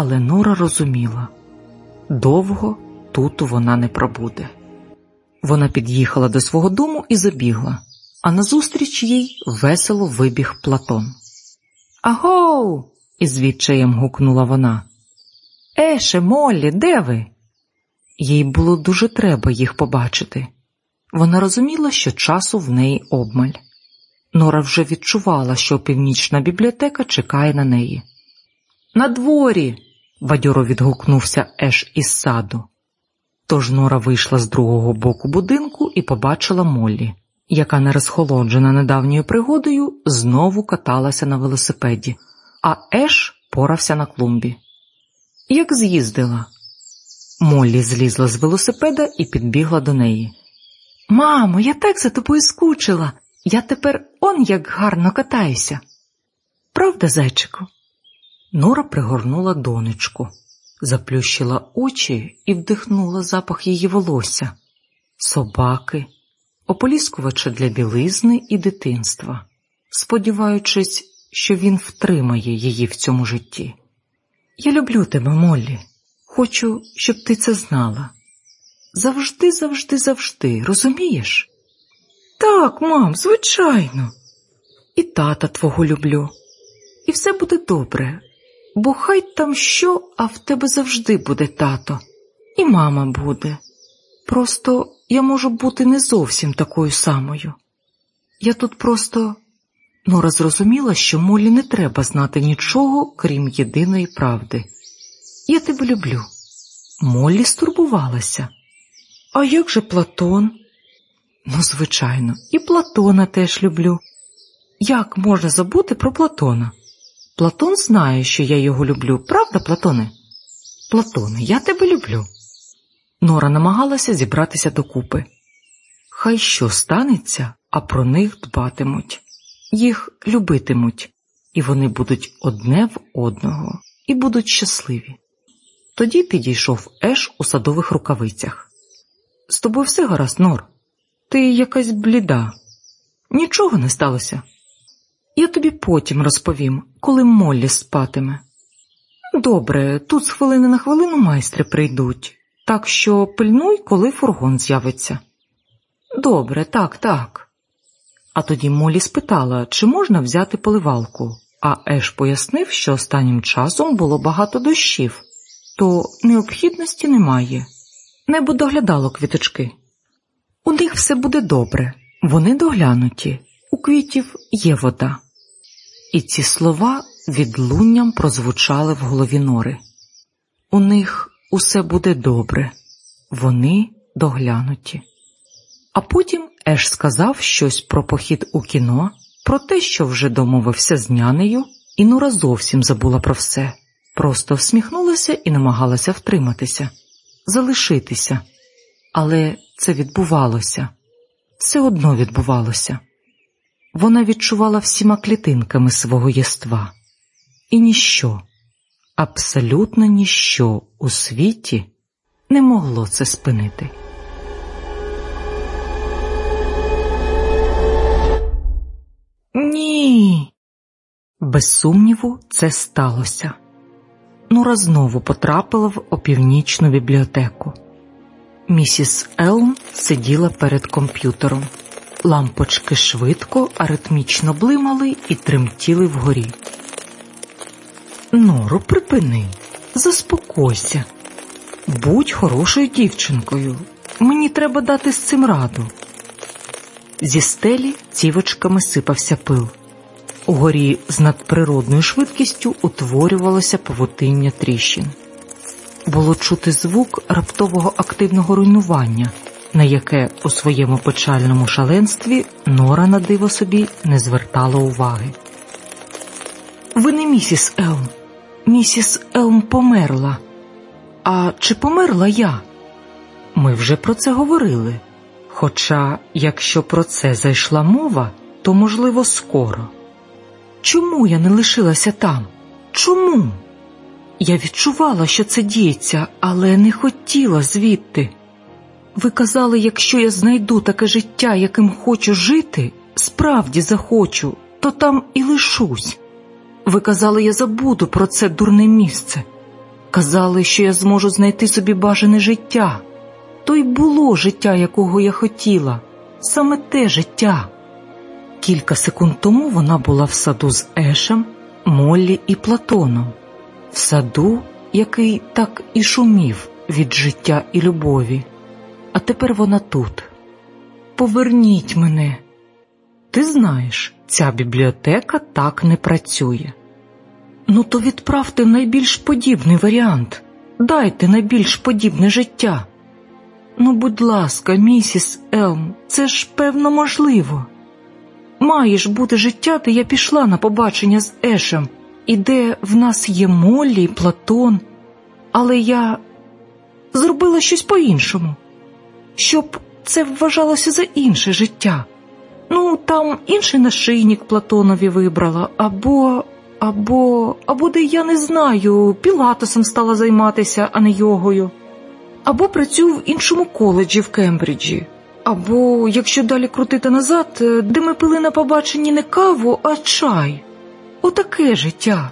але Нора розуміла довго тут вона не пробуде. Вона під'їхала до свого дому і забігла, а назустріч їй весело вибіг Платон. Агоу! із відчаєм гукнула вона. Еше, Моллі, де ви? Їй було дуже треба їх побачити. Вона розуміла, що часу в неї обмаль. Нора вже відчувала, що північна бібліотека чекає на неї. На дворі!» – бадьоро відгукнувся Еш із саду. Тож Нора вийшла з другого боку будинку і побачила Моллі, яка, не розхолоджена недавньою пригодою, знову каталася на велосипеді, а Еш порався на клумбі. Як з'їздила. Моллі злізла з велосипеда і підбігла до неї. Мамо, я так за тобою скучила. Я тепер он як гарно катаюся. Правда, зайчику? Нора пригорнула донечку, заплющила очі і вдихнула запах її волосся, собаки, ополіскувача для білизни і дитинства, сподіваючись, що він втримає її в цьому житті. Я люблю тебе, Моллі. Хочу, щоб ти це знала. Завжди, завжди, завжди, розумієш? Так, мам, звичайно. І тата твого люблю. І все буде добре, бо хай там що, а в тебе завжди буде тато, і мама буде. Просто я можу бути не зовсім такою самою. Я тут просто Нора зрозуміла, що Молі не треба знати нічого, крім єдиної правди. Я тебе люблю. Моллі стурбувалася. А як же Платон? Ну, звичайно, і Платона теж люблю. Як можна забути про Платона? Платон знає, що я його люблю, правда, Платоне? Платоне, я тебе люблю. Нора намагалася зібратися докупи. Хай що станеться, а про них дбатимуть, їх любитимуть, і вони будуть одне в одного і будуть щасливі. Тоді підійшов Еш у садових рукавицях. З тобою все гаразд, Нор. Ти якась бліда. Нічого не сталося. Я тобі потім розповім, коли Моллі спатиме. Добре, тут з хвилини на хвилину майстри прийдуть, так що пильнуй, коли фургон з'явиться. Добре, так, так. А тоді Моллі спитала, чи можна взяти поливалку, а Еш пояснив, що останнім часом було багато дощів, то необхідності немає. Небо доглядало квіточки. У них все буде добре, вони доглянуті, у квітів є вода. І ці слова відлунням прозвучали в голові Нори. У них усе буде добре, вони доглянуті. А потім Еш сказав щось про похід у кіно, про те, що вже домовився з нянею, і Нора зовсім забула про все, просто всміхнулася і намагалася втриматися, залишитися. Але це відбувалося, все одно відбувалося. Вона відчувала всіма клітинками свого єства, і ніщо, абсолютно ніщо у світі не могло це спинити. Ні. Без сумніву, це сталося. Нура знову потрапила в опівнічну бібліотеку. Місіс Елм сиділа перед комп'ютером. Лампочки швидко, аритмічно блимали і тремтіли вгорі. Нору, припини, заспокойся, будь хорошою дівчинкою. Мені треба дати з цим раду. Зі стелі цівочками сипався пил. Угорі з надприродною швидкістю утворювалося павутиння тріщин. Було чути звук раптового активного руйнування, на яке у своєму печальному шаленстві Нора на диво собі не звертала уваги. Ви не місіс Елм. Місіс Елм померла. А чи померла я? Ми вже про це говорили. Хоча, якщо про це зайшла мова, то можливо скоро. Чому я не лишилася там? Чому? Я відчувала, що це діється, але не хотіла звідти. Ви казали, якщо я знайду таке життя, яким хочу жити, справді захочу, то там і лишусь. Ви казали, я забуду про це дурне місце. Казали, що я зможу знайти собі бажане життя. То й було життя, якого я хотіла, саме те життя. Кілька секунд тому вона була в саду з Ешем, Моллі і Платоном, в саду, який так і шумів від життя і любові. А тепер вона тут. Поверніть мене. Ти знаєш, ця бібліотека так не працює. Ну, то відправте найбільш подібний варіант, дайте найбільш подібне життя. Ну, будь ласка, місіс Елм, це ж певно можливо. Має ж бути життя, де я пішла на побачення з Ешем, і де в нас є Моллі і Платон, але я зробила щось по-іншому, щоб це вважалося за інше життя. Ну, там інший нашийник Платонові вибрала, або, або, або де я не знаю, пілатесом стала займатися, а не йогою, або працюю в іншому коледжі в Кембриджі, або, якщо далі крутити назад, де ми пили на побаченні не каву, а чай. Отаке життя.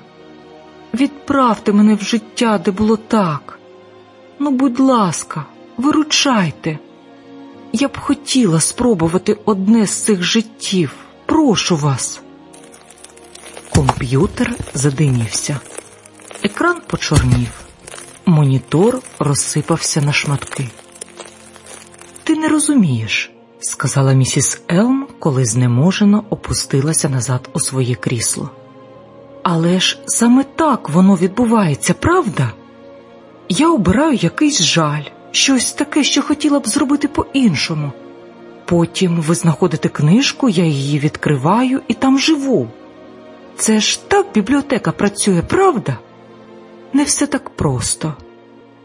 Відправте мене в життя, де було так. Ну, будь ласка, виручайте. Я б хотіла спробувати одне з цих життів. Прошу вас. Комп'ютер задимівся. Екран почорнів. Монітор розсипався на шматки. Ти не розумієш, сказала місіс Елм, коли знеможено опустилася назад у своє крісло. Але ж саме так воно відбувається, правда? Я обираю якийсь жаль, щось таке, що хотіла б зробити по-іншому. Потім ви знаходите книжку, я її відкриваю і там живу. Це ж так бібліотека працює, правда? Не все так просто.